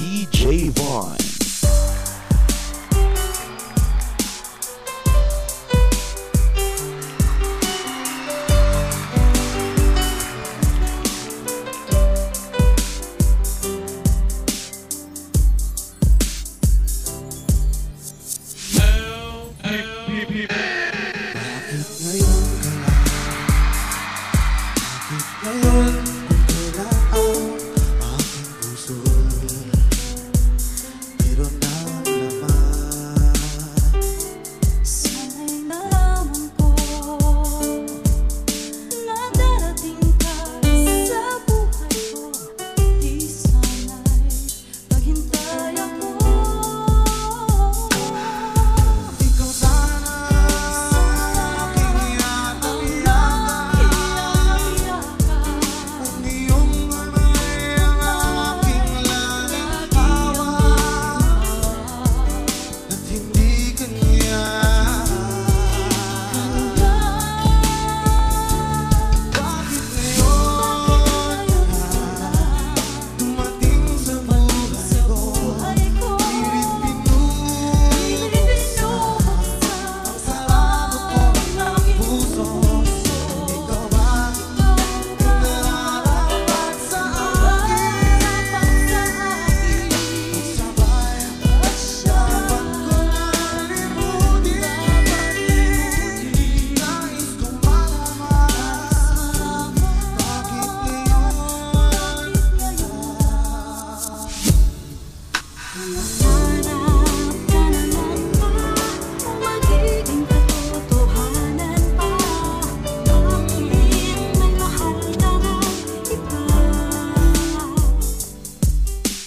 DJ Vaughn.